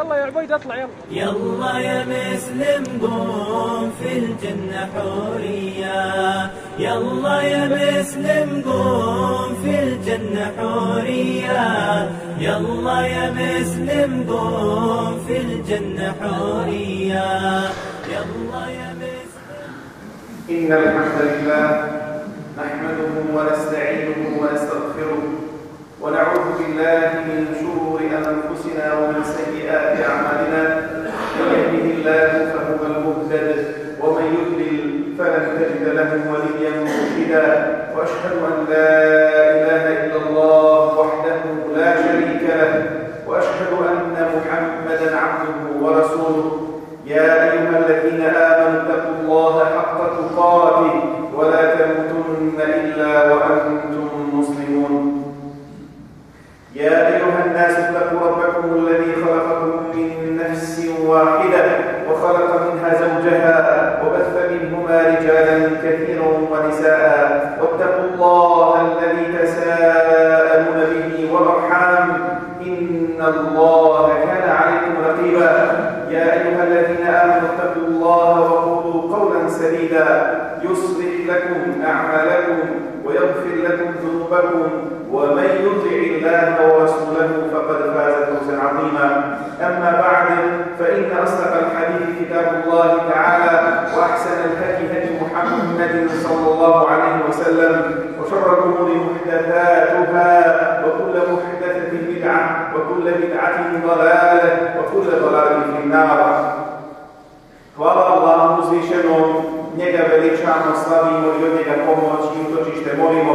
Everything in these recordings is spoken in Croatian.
يلا يا عبيد اطلع يلا. يلا يا مسلم قوم في الجنة حورية. يلا يا مسلم قوم في الجنة حورية. يلا يا مسلم قوم في الجنة حورية. يلا يا مسلم. إن الحمد لله نحمده ونستعينه ونستغفره. ونعوذ بالله من شرور أنفسنا ومن سيئات أعمالنا. من يهده الله فهو المهتد ومن يضلل فلن تجد له وليا مرشدا. وأشهد أن لا إله إلا الله وحده لا شريك له. وأشهد أن محمدا عبده ورسوله. يا أيها الذين آمنوا اتقوا الله وكل بدعة ضلالة وكل ضلالة في النار Hvala Allahu uzvišenom, njega veličamo, slavimo i od njega pomoć i utočište molimo.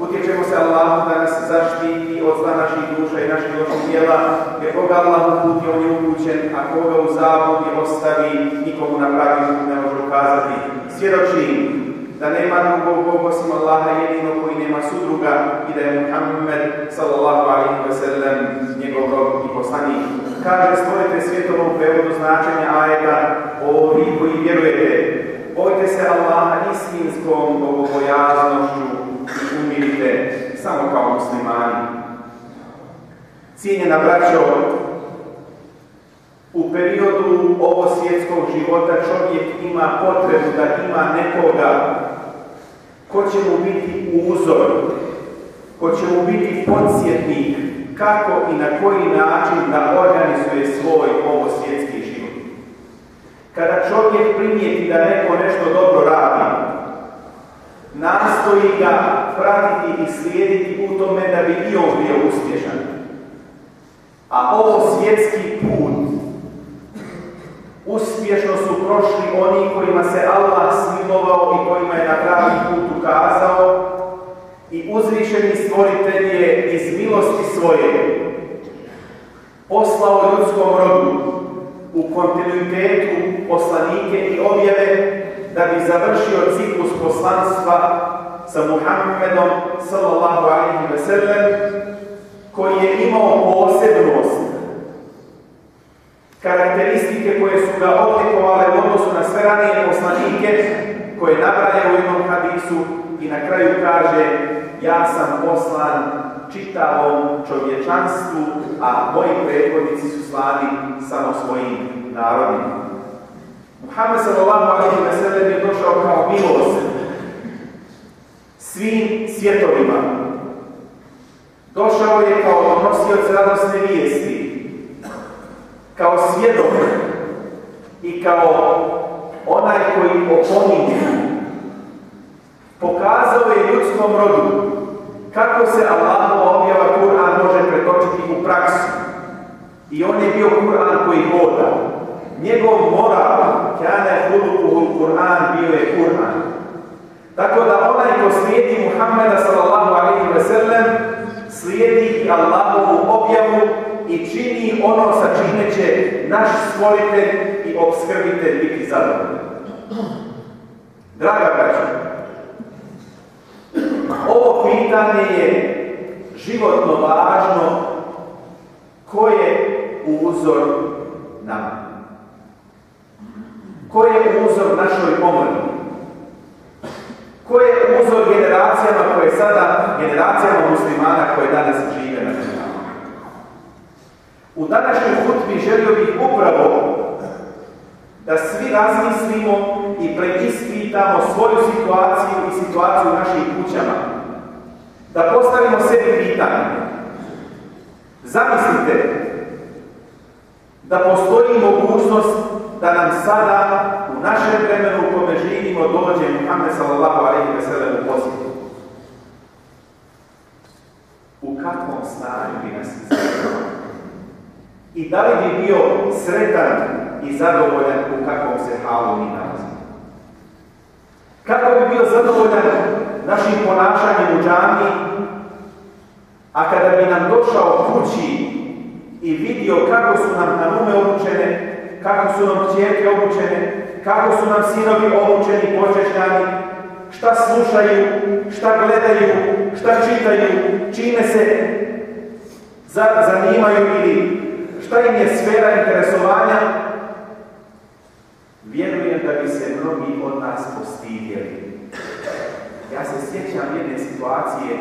Utječemo se Allahu da nas zaštiti od zla naših duša i naših loših tijela, jer koga Allah uputi, on je upućen, a koga u zabudi ostavi, nikomu na pravi put ne može ukazati. Svjedočim da nema drugog Boga osim Allaha jedino koji nema sudruga i da je Muhammed sallallahu alaihi wa sallam njegov rob i poslanik. Kaže stvorite svjetovo u prevodu značenja ajeta o vi koji vjerujete. Bojte se Allaha istinskom bogobojaznošću i umirite samo kao muslimani. Cijenjena braćo, u periodu ovo svjetskog života čovjek ima potrebu da ima nekoga ko će mu biti uzor, ko će mu biti podsjetnik kako i na koji način da organizuje svoj ovo svjetski život. Kada čovjek primijeti da neko nešto dobro radi, nastoji ga pratiti i slijediti u tome da bi i on bio uspješan. A ovo svjetski put uspješno su prošli oni kojima se Allah smilovao i kojima je na pravi put ukazao. I uzvišeni stvoritelj je iz milosti svoje poslao ljudskom rodu u kontinuitetu poslanike i objave da bi završio ciklus poslanstva sa Muhammedom sallallahu alaihi ve sellem koji je imao posebnost karakteristike koje su ga odlikovale u odnosu na sve ranije poslanike koje nabraja u jednom hadisu i na kraju kaže ja sam poslan čitavom čovječanstvu, a moji prethodnici su slani samo svojim narodima. Muhammed sallallahu alaihi ve sellem je došao kao milost svim svjetovima. Došao je kao nosioc radosne vijesti, kao svjedok i kao onaj koji opominje. Pokazao je ljudskom rodu kako se Allahova objava Kur'an može pretočiti u praksu. I on je bio Kur'an koji voda. Njegov moral, kjane hulukuhu Kur'an, bio je Kur'an. Tako da onaj ko slijedi Muhammeda sallallahu alaihi ve sellem, slijedi Allahovu objavu i čini ono sa čime će naš stvoritelj i obskrbitelj biti zadovoljni. Draga braća, ovo pitanje je životno važno ko je uzor nama. Ko je uzor našoj omladi? Ko je uzor generacijama koje sada, generacijama muslimana koje danas žive na? U današnjoj hutbi želio bih upravo da svi razmislimo i preispitamo svoju situaciju i situaciju u našim kućama. Da postavimo sebi pitanje. Zamislite da postoji mogućnost da nam sada u našem vremenu u kome živimo dođe Muhammed sallallahu alaihi ve sellem u posjetu. U kakvom stanju bi nas izgledao? I da li bi bio sretan i zadovoljan u kakvom se halu mi nalazimo? Kako bi bio zadovoljan našim ponašanjem u džami, a kada bi nam došao kući i vidio kako su nam na nume obučene, kako su nam čijerke obučene, kako su nam sinovi obučeni, počešljani, šta slušaju, šta gledaju, šta čitaju, čime se zanimaju ili šta im je sfera interesovanja, vjerujem da bi se mnogi od nas postidjeli. Ja se sjećam jedne situacije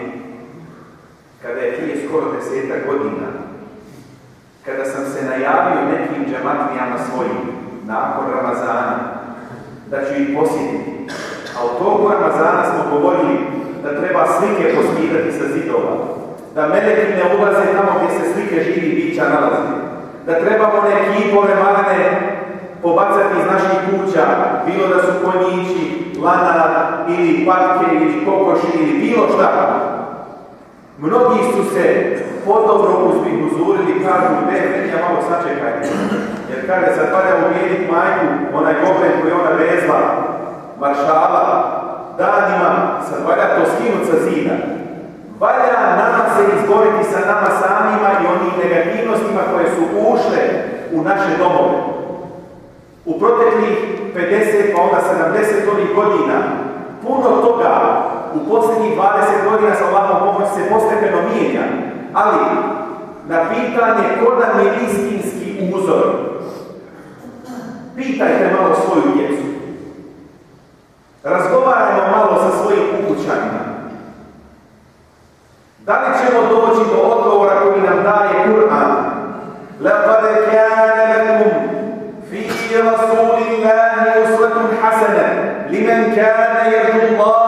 kada je prije skoro deseta godina kada sam se najavio nekim džematlijama svojim nakon Ramazana, da ću ih posjetiti. A u togu Ramazana smo govorili da treba slike poskidati sa zidova, da meleki ne ulaze tamo gdje se slike živi bića nalaze, da trebamo one kipove malene pobacati iz naših kuća, bilo da su konjići, lana ili patke ili kokoši ili bilo šta. Mnogi su se podobno uzurili, kažu, ne, ja malo sačekajte. Jer kaže, sad valja uvijedit majku, onaj goblet koji ona vezla, maršala, danima, sad valja to skinut sa zida. Valja nama se izboriti sa nama samima i onim negativnostima koje su ušle u naše domove. U proteklih 50 pa onda 70 ovih godina puno toga u posljednjih 20 godina sa Allahom pomoći se postepeno mijenja. Ali na pitanje ko nam je istinski uzor, pitajte malo svoju djecu. Razgovarajmo malo sa svojim ukućanima. Da li ćemo doći do odgovora koji nam daje Kur'an? لَقَدْ كَانَ لَكُمْ فِي رَسُولِ اللَّهِ أُسْوَةٌ حَسَنَةٌ لِمَنْ كَانَ يَرْجُو اللَّهَ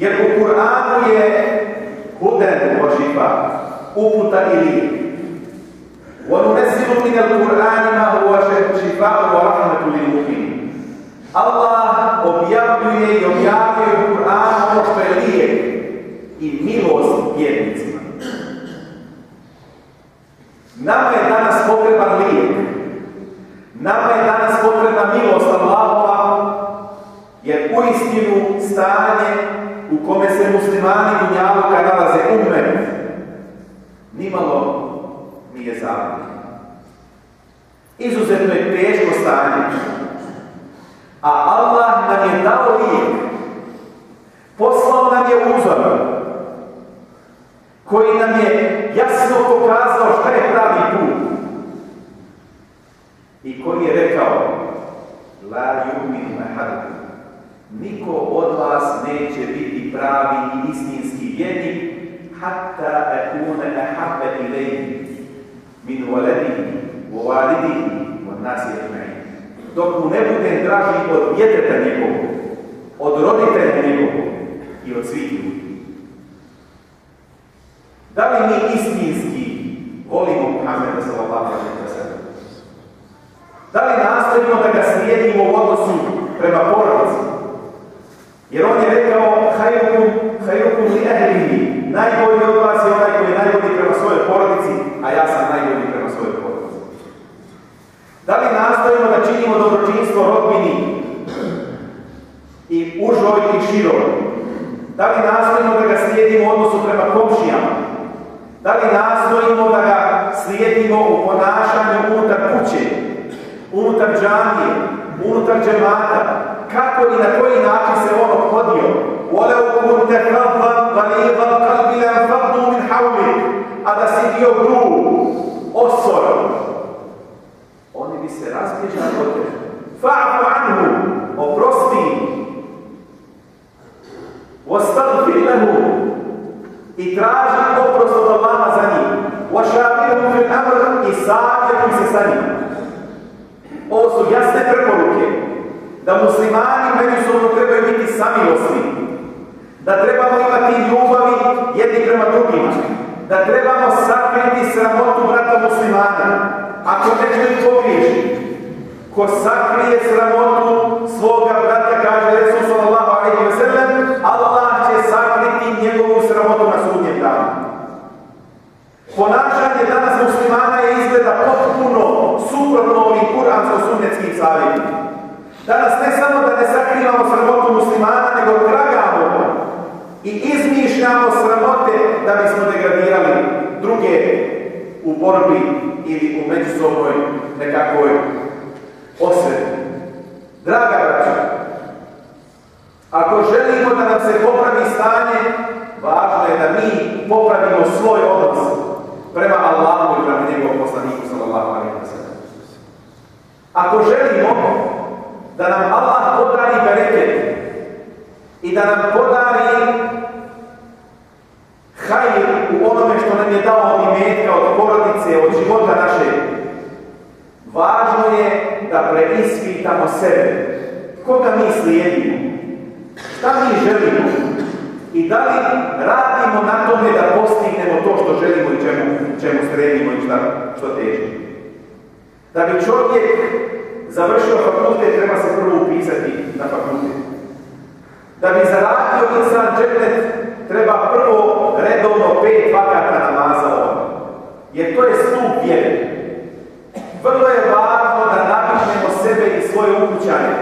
Jer u Kur'anu je huden oživa, uputa i lijek. وَنُنَسِلُ u الْقُرْآنِ u هُوَ شِفَاءُ li لِلْمُؤْمِنِ Allah objavljuje i objavljuje u Kur'anu ono što je lije i milost vjernicima. Nama je danas potreban lije. Nama je danas potreba milost Allahova, jer u istinu stanje u kome se muslimani i njavuka nalaze umet, nimalo nije zabavno. Izuzetno je teško stanje. A Allah nam je dao lijek. Poslao nam je uzor koji nam je jasno pokazao šta je pravi put. I koji je rekao La yumin mahadu Niko od vas neće biti pravi i istinski vjernik hatta akune ahabbe ilaihi min waladihi wa walidihi wa nasi ajma'in dok mu ne budem draži od djeteta njegovog, od roditelja njegovog i od svih ljudi. Da li mi istinski volimo Muhammeda sallallahu wa sallam? Da li nastojimo da ga slijedimo u odnosu prema porodici? Jer on je rekao hajrukum, hajrukum li. Najbolji od vas je onaj koji je najbolji prema svojoj porodici, a ja sam najbolji prema svojoj porodici. Da li nastojimo da činimo dobročinstvo rodbini i užoj i široj? Da li nastojimo da ga slijedimo u odnosu prema komšijama? Da li nastojimo da ga slijedimo u ponašanju unutar kuće, unutar džanije, unutar džemata? Kako i na koji način se on obhodio? وَلَوْ كُنْتَ فَضًّا غَلِيظَ الْقَلْبِ لَانفَضُّوا مِنْ حَوْلِكَ A da si bio grub, osor, oni bi se razbježali od tebe. Fa'fu anhu, oprosti. Ostagfir lahu i traži oprost od Allaha za njih. Wašavirhum fil amr i savjetuj se sa njim. Ovo su jasne preporuke da muslimani međusobno trebaju biti samilosni, da trebamo imati ljubavi jedni prema drugima, da trebamo sakriti sramotu brata muslimana. Ako nešto pogriješi, ko sakrije sramotu svoga brata, kaže Resul sallallahu Allah će sakriti njegovu sramotu na sudnjem danu. Ponašanje danas muslimana je izgleda potpuno suprotno ovim kuransko-sunnetskim savjetima. Danas ne samo da ne sakrivamo sramotu muslimana, nego tragamo i izmišljamo sramote da bismo degradirali druge u borbi ili u međusobnoj nekakvoj osveti. Draga braća, ako želimo da nam se popravi stanje, važno je da mi popravimo svoj odnos prema Allahu i prema njegovom poslaniku sallallahu alaihi wa sallam. Ako želimo da nam Allah podari bereket i da nam podari hajr u onome što nam je dao imetka, od porodice, od života naše, važno je da preispitamo sebe. Koga mi slijedimo? Šta mi želimo? I da li radimo na tome da postignemo to što želimo i čemu, čemu stremimo i šta, što težimo? Da bi čovjek završio fakultet, treba se prvo upisati na fakultet. Da bi zaradio insan džetnet, treba prvo redovno pet vakata namaza ovdje. Jer to je stup vjere. Vrlo je važno da napišemo sebe i svoje ukućane,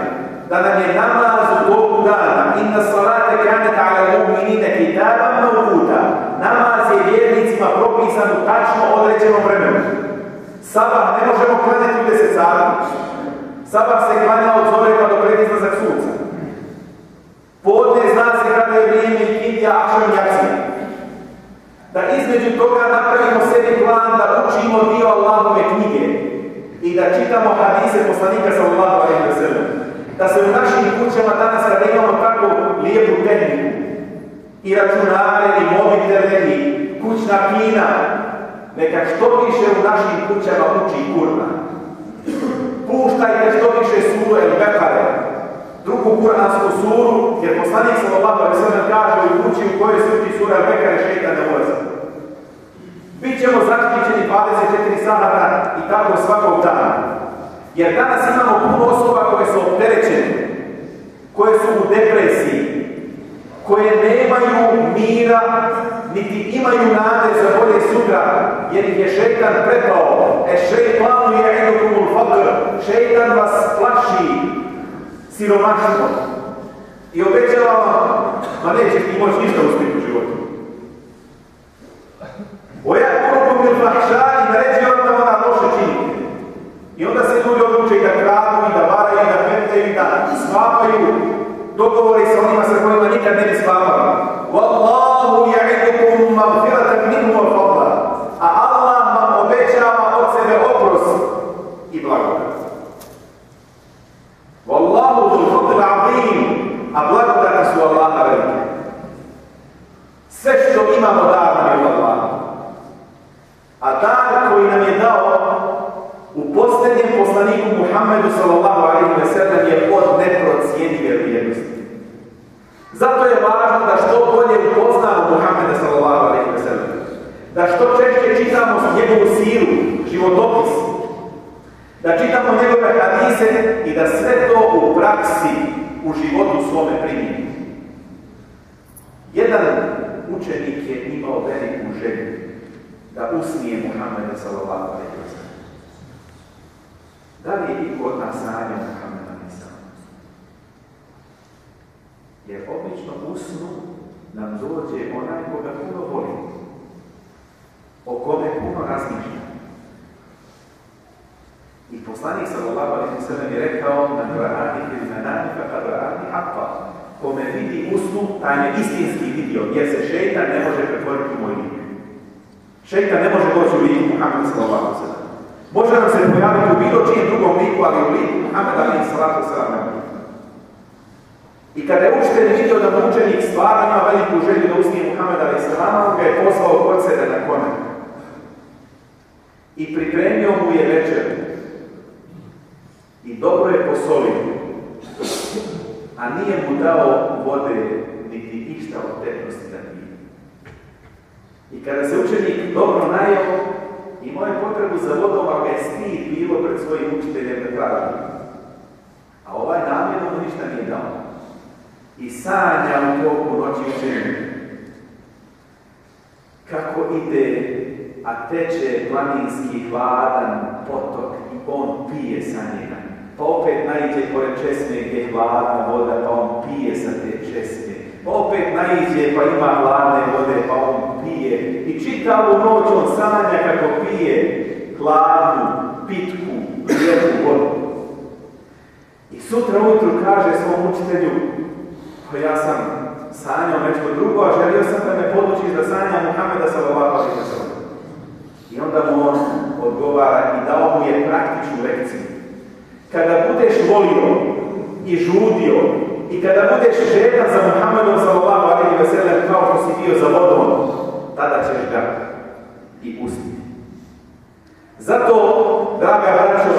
da nam je namaz u toku dana, inna salate kanet ala mu'minine kitaban mawquta. Namaz je vjernicima propisan u tačno određenom vremenu. Sabah ne možemo klanjati u 10 sati. Sabah se klanja od zore do pred izlazak sunca. Podne zna se kada je vrijeme i kindija, akšan i jacija. Da između toga napravimo sebi plan da učimo dio Allahove knjige i da čitamo hadise poslanika alejhi ve sellem. Da se u našim kućama danas kada imamo tako lijepu tehniku i računare i mobitele i kućna kina, neka što više u našim kućama uči Kur'an. Puštajte što više suru El Bekare, drugu kuransku suru, jer poslanik sallallahu alejhi ve sellem kaže u kući u kojoj se uči sura Bekare šejtan ne ulazi. Bićemo zaštićeni 24 sata i tako svakog dana. Jer danas imamo puno osoba koje su opterećene, koje su u depresiji, koje nemaju mira, niti imaju nade za bolje sutra, jer ih je šeitan prepao. E šeitanu je edukumul fakr, šeitan vas plaši siromaštvo. I obećava vam, ma nećeš ti moći ništa uspjeti u životu. Oja kurukom il fahša i naređe vam da ona loše činite. I onda se ljudi odluče i da kradu, i da varaju, i da petaju, i da svapaju dogovori sa onima sa kojima nikad ne bi spavali. Wallahu ya'idukum maghfiratan minhu wa fadla. A Allah vam obećava od sebe oprost i blagodat. Wallahu dhul fadl azim. A blagodati su Allaha velike. Sve što imamo dar nam je od Allaha. A dar koji nam je dao u posljednjem poslaniku Muhammedu sallallahu alaihi ve sellem je od neprocijenjive vrijednosti. Zato je važno da što bolje upoznamo Muhammeda sallallahu alaihi ve sellem. Da što češće čitamo njegovu siru, životopis. Da čitamo njegove hadise i da sve to u praksi, u životu svome primimo. Jedan učenik je imao veliku želju da usnije Muhammeda sallallahu alaihi wa sallam. Da li je iko od nas sanjao Muhammeda nisam? Jer obično u snu nam dođe onaj koga puno voli, o kome puno razmišlja. I poslanik sallallahu alaihi sallam je rekao na Qur'ani ili na nani fa Qur'ani haqqa. Kome vidi u snu, taj je istinski vidio, jer se šeitan ne može pretvoriti u moj lik. Šeitan ne može doći u liku Muhammeda sallallahu alaihi. Može nam se pojaviti u bilo čijem drugom liku, ali u liku sallallahu alaihi wa sallam I kada je učitelj vidio da mu učenik stvarno ima veliku želju da usnije Muhammeda alaihi sallam, ga je poslao kod sebe na kone. I pripremio mu je večer. Dobro je posolio. A nije mu dao vode niti išta od tepnosti da pije. I kada se učenik dobro najao, imao je potrebu za vodom, ali ga je bilo pred svojim učiteljem da. A ovaj namjerno mu ništa nije dao. I sanja u toku noći učenik. Kako ide, a teče planinski hladan potok i on pije sa njega. Pa opet naiđe pored česme gdje je hladna voda, pa on pije sa te česme. Pa opet naiđe pa ima hladne vode, pa on pije. I čitavu noć on sanja kako pije hladnu, pitku, lijepu vodu. I sutra ujutru kaže svom učitelju, pa ja sam sanjao nešto drugo, a želio sam da me podučiš da sanja Muhammeda sallallahu alaihi wa. I onda mu on odgovara i dao mu je praktičnu lekciju. Kada budeš volio i žudio i kada budeš žedan za Muhammedom sallallahu alaihi wa sallam kao što si bio za vodom, tada ćeš ga i pustiti. Zato, draga braćo,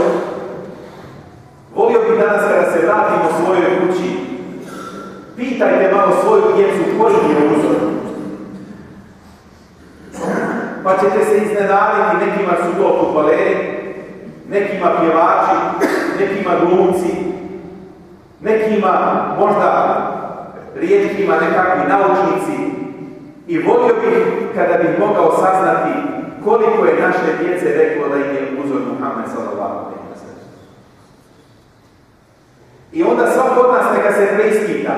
volio bih danas kada se vratimo svojoj kući, pitajte malo svoju djecu koji je uzor. Pa ćete se iznenaditi, nekima su to futbaleri, nekima pjevači, nekima glumci, nekima možda rijetkima nekakvi naučnici i volio bih kada bih mogao saznati koliko je naše djece reklo da im je uzor Muhammed sallallahu. I onda svako od nas neka se preispita.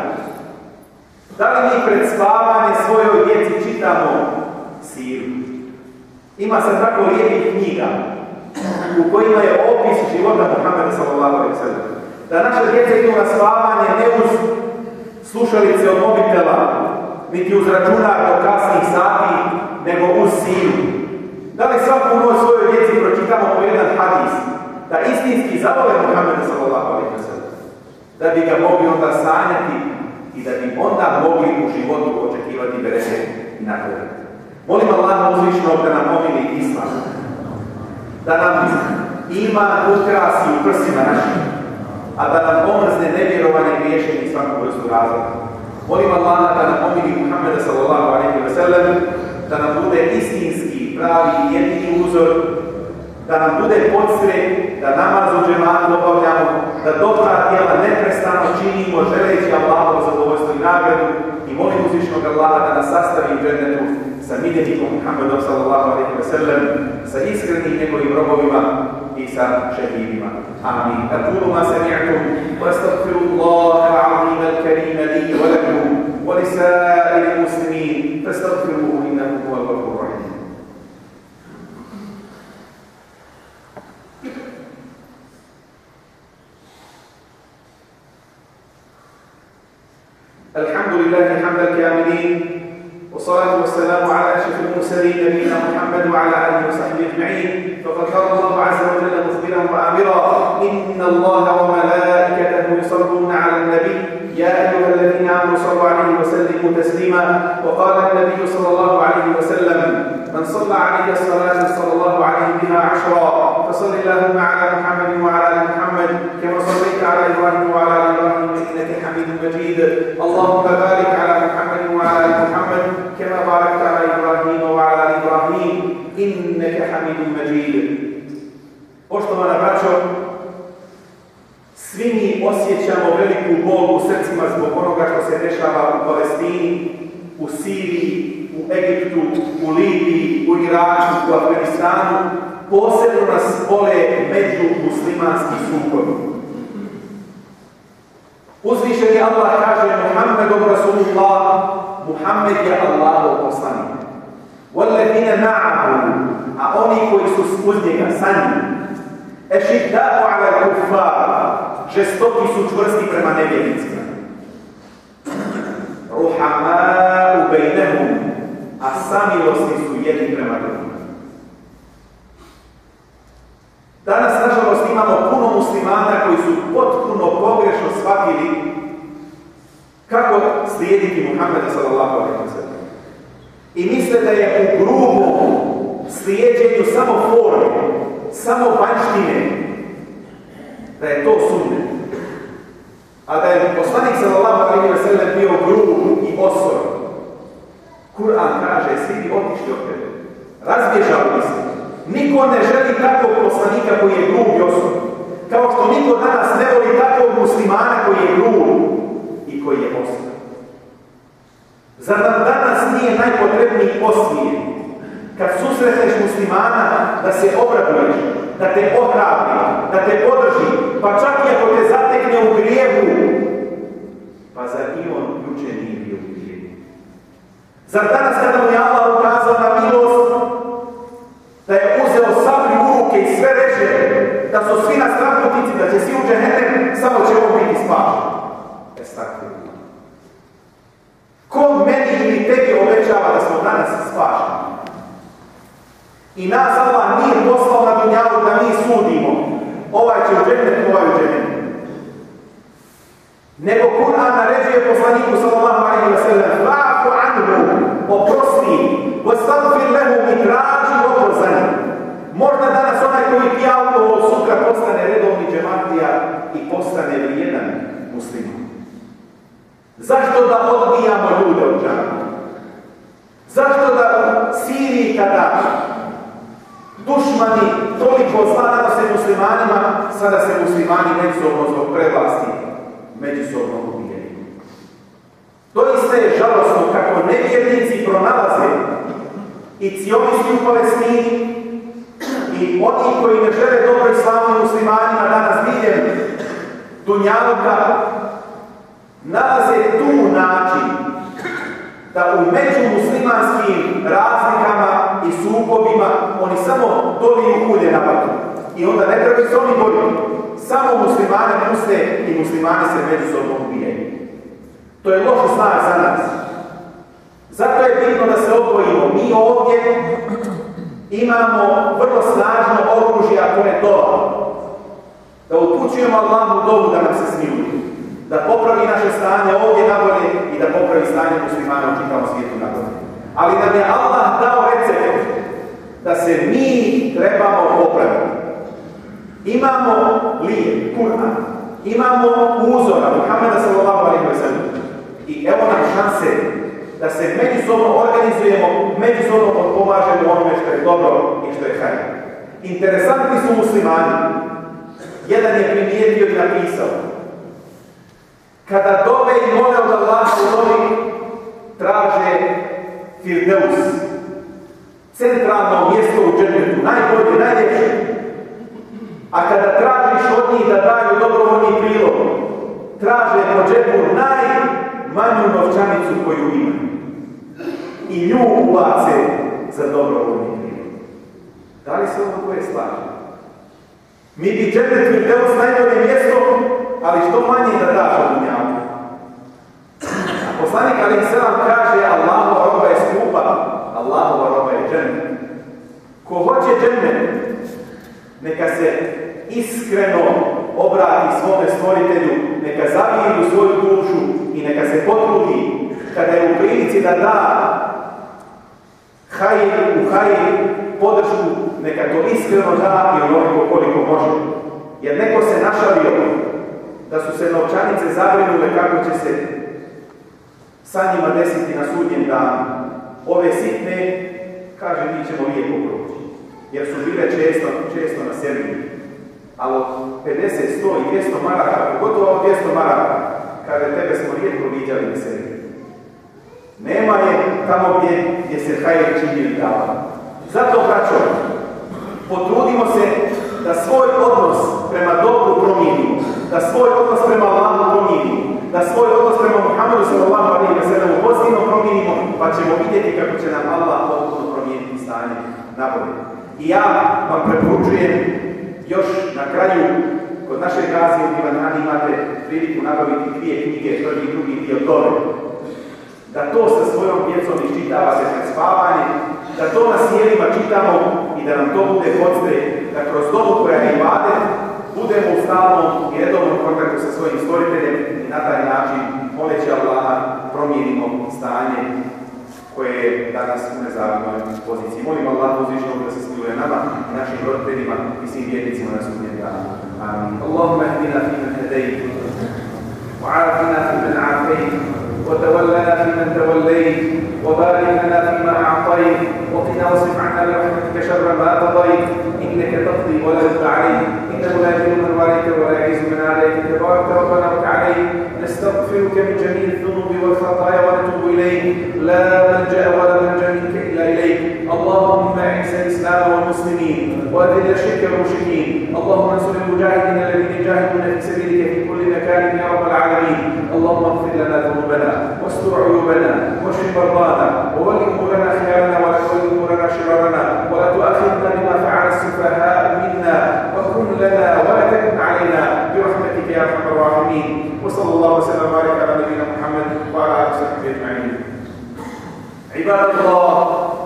Da li mi pred spavanje svojoj djeci čitamo siru? Ima se tako lijepih knjiga u kojima je opis života Muhammeda sallallahu. Da naše djece idu na spavanje ne uz slušalice od mobitela, niti uz računar do kasnih sati, nego uz siru. Da li svaku noć svojoj djeci pročitamo po jedan hadis, da istinski zavole Muhammeda sallallahu ve sellem, da bi ga mogli onda sanjati i da bi onda mogli u životu očekivati bereke i nagrade. Molim Allaha uzvišnog da nam pomili islam, da nam ima ukrasi u prsima našim, a da nam omrzne nevjerovanje griješenje i svaku vrstu razloga. Molim Allaha da nam pomili Muhammeda sallallahu alaihi wa sallam, da nam bude istinski, pravi i jedini uzor, da nam bude podstrek, da namaz u džematu obavljamo, da dobra djela neprestano činimo želeći Allahovu zadovoljstvo i nagradu molim uzvišnog Allaha da nas sastavi u džennetu sa miljenikom Muhammedom sallallahu alaihi wa sallam, sa iskrenim njegovim robovima i sa šehidima. Amin. أقول ما سمعتم وأستغفر الله العظيم الكريم لي ولكم ولسائر المسلمين فاستغفروه إنه هو لله حمد الكاملين والصلاة والسلام على أشرف المرسلين نبينا محمد وعلى آله وصحبه أجمعين. فقد قال الله عز وجل مخبرا وآمرا إن الله وملائكته يصلون على النبي. يا أيها الذين آمنوا صلوا عليه وسلموا تسليما. وقال النبي صلى الله عليه وسلم من صلى علي الصلاة صلى الله عليه بها عشرا فصل اللهم على محمد وعلى آل محمد كما صليت على إبراهيم وعلى آل إبراهيم إنك حميد مجيد. اللهم بارك على محمد وعلى آل محمد كما باركت على إبراهيم وعلى آل إبراهيم إنك حميد مجيد. Poštovana braćo, svi mi osjećamo veliku bol u srcima zbog onoga što se dešava u Palestini, u Siriji, u Egiptu, u Libiji, u Iraku, u Afganistanu, posebno nas bole među muslimanski sukobi. Uzvišeni Allah kaže Muhammedom Rasulullah, Muhammed je Allahov poslanik. وَالَّذِينَ مَعَهُ A oni koji su uz njega, sa njim. اَشِدَّاءُ عَلَى الْكُفَّارِ Žestoki su čvrsti prema nevjernicima. Ruhamau bejnehum, a samilosti su jedni prema drugima. Danas, nažalost, imamo puno muslimana koji su potpuno pogrešno shvatili kako slijediti Muhammeda sallallahu alaihi wa. I misle da je u grubom slijedjenju samo forme, samo vanštine, da je to sunnet. A da je poslanik sallallahu alaihi wa sallam bio grub i osor. Kur'an kaže, svi bi otišli od tebe. Razbježali se. Niko ne želi takvog poslanika koji je grub i. Kao što niko danas ne voli takvog muslimana koji je grub i koji je osor. Zar nam danas nije najpotrebniji osmije? Kad susretneš muslimana, da se obraduješ, da te ohrabri, da te podrži, pa čak i ako te zatekne u grijevu, pa zar i on juče nije bio u grijevu? Zar danas kada mu je Allah ukazao na milost, da je uzeo sablju u ruke i sve reže, da su svi na straputici, da će svi u džehennem, samo će ovo biti spašen. Estakfirullah. Ko meni ili tebi obećava da smo danas spašeni? I nas Allah nije poslao na dunjavu da mi sudimo. Ovaj će u džennet, ovaj u džennet. Nego Kur'an naređuje poslaniku sallallahu alaihi wa sallam Fa'fu anhu, oprosti, vastavfir lehu i traži oprost za njim. Možda danas onaj koji pije alkohol sutra postane redovni džematija i postane vrijedan musliman. Zašto da odbijamo ljude od džamije? Zašto da u Siriji kada dušmani toliko zla nanose muslimanima, sada se muslimani međusobno zbog prevlasti međusobno ubijaju. Doista je žalostno kako nevjernici pronalaze i cionisti u Palestini i oni koji ne žele dobro islamu i muslimanima danas diljem Dunjaluka nalaze tu način da u međumuslimanskim razlikama i sukobima oni samo doliju ulje na vatru. I onda ne treba se oni boriti. Samo puste i muslimani se međusobno ubijaju. To je loš znak za nas. Zato je bitno da se odvojimo. Mi ovdje imamo vrlo snažno oružje, a to je dova. Da upućujemo Allahu dobu da nam se smiluje da popravi naše stanje ovdje nabolje i da popravi stanje muslimana u čitavom svijetu nabolje. Ali nam je Allah dao recept da se mi trebamo popraviti. Imamo lijep, Kur'an, imamo uzora, Muhammeda sallallahu alaihi wa sallam. I evo nam šanse da se međusobno organizujemo, međusobno pomažemo onome što je dobro i što je hajde. Interesantni su muslimani. Jedan je primijetio i napisao kada dove i mole od Allaha u dobi, traže Firdeus. Centralno mjesto u džennetu, najbolje, najljepše. A kada tražiš od njih da daju dobrovoljni prilog, traže po džepu najmanju novčanicu koju ima. I nju ubace za dobrovoljni prilog. Da li se ovo koje slaže? Mi bi džennet Firdeus najbolje mjesto ali što manje da daš od dunjavka. A poslanik Ali Selam kaže Allahova roba je skupa, Allahova roba je džennet. Ko hoće džennet, neka se iskreno obrati svome stvoritelju, neka zavije u svoju dušu i neka se potrudi kada je u prilici da da hajir u hajir podršku, neka to iskreno da i onoliko koliko može. Jer neko se našalio da su se novčanice zabrinule kako će se sa njima desiti na sudnjem danu. Ove sitne, kaže, mi ćemo lijepo proći. Jer su bile često, često na sebi. Ali 50, 100 i 200 maraka, pogotovo 200 maraka, kaže, tebe smo rijetko viđali na sebi. Nema je tamo gdje, gdje se hajer čini i dava. Zato, braćo, potrudimo se da svoj odnos prema dobru promijenimo, da svoj odnos prema Allahu promijenimo, da svoj odnos prema Muhammedu sallallahu alejhi ve sellemu pozitivno promijenimo, pa ćemo vidjeti kako će nam Allah potpuno promijeniti stanje na bolje. I ja vam preporučujem još na kraju kod našeg gazi u Ivanani imate priliku nabaviti dvije knjige, prvi i drugi dio tome. Da to sa svojom djecom iščitavate pred spavanje, da to na sjelima čitamo i da nam to bude podste, da kroz dobu koja je imade, budemo u stalnom i redovnom kontaktu sa svojim stvoriteljem i na taj način, moleći Allaha, promijenimo stanje koje je danas u nezavidnoj poziciji. Molim Allah uzvišnog da se smiluje nama, našim roditeljima i svim vjernicima na sudnjem danu. Amin. Allahumma ihdina fi man hadayt wa 'afina وتولنا فيمن توليت وبارك لنا فيما أعطيت وقنا واصرف عنا برحمتك شر ما قضيت. إنك تقضي ولا يقضى عليك إنه لا يذل من واليك ولا يعز من عليك. تبارك ربنا وتعالى نستغفرك من جميع الذنوب والخطايا ونتوب إليك. لا ملجأ ولا منجا منك إلا إليك. اللهم أعز الإسلام والمسلمين وأذل الشرك والمشركين. اللهم انصر المجاهدين الذين يجاهدون في سبيلك في كل مكان يا رب العالمين. اللهم اغفر لنا ذنوبنا واستر عيوبنا واشف مرضانا وول أمورنا خيارنا ولا تول أمورنا شرارنا ولا تؤاخذنا بما فعل السفهاء منا وكن لنا ولا تكن علينا برحمتك يا أرحم الراحمين. وصلى الله وسلم وبارك على نبينا محمد وعلى آله وصحبه أجمعين. عباد الله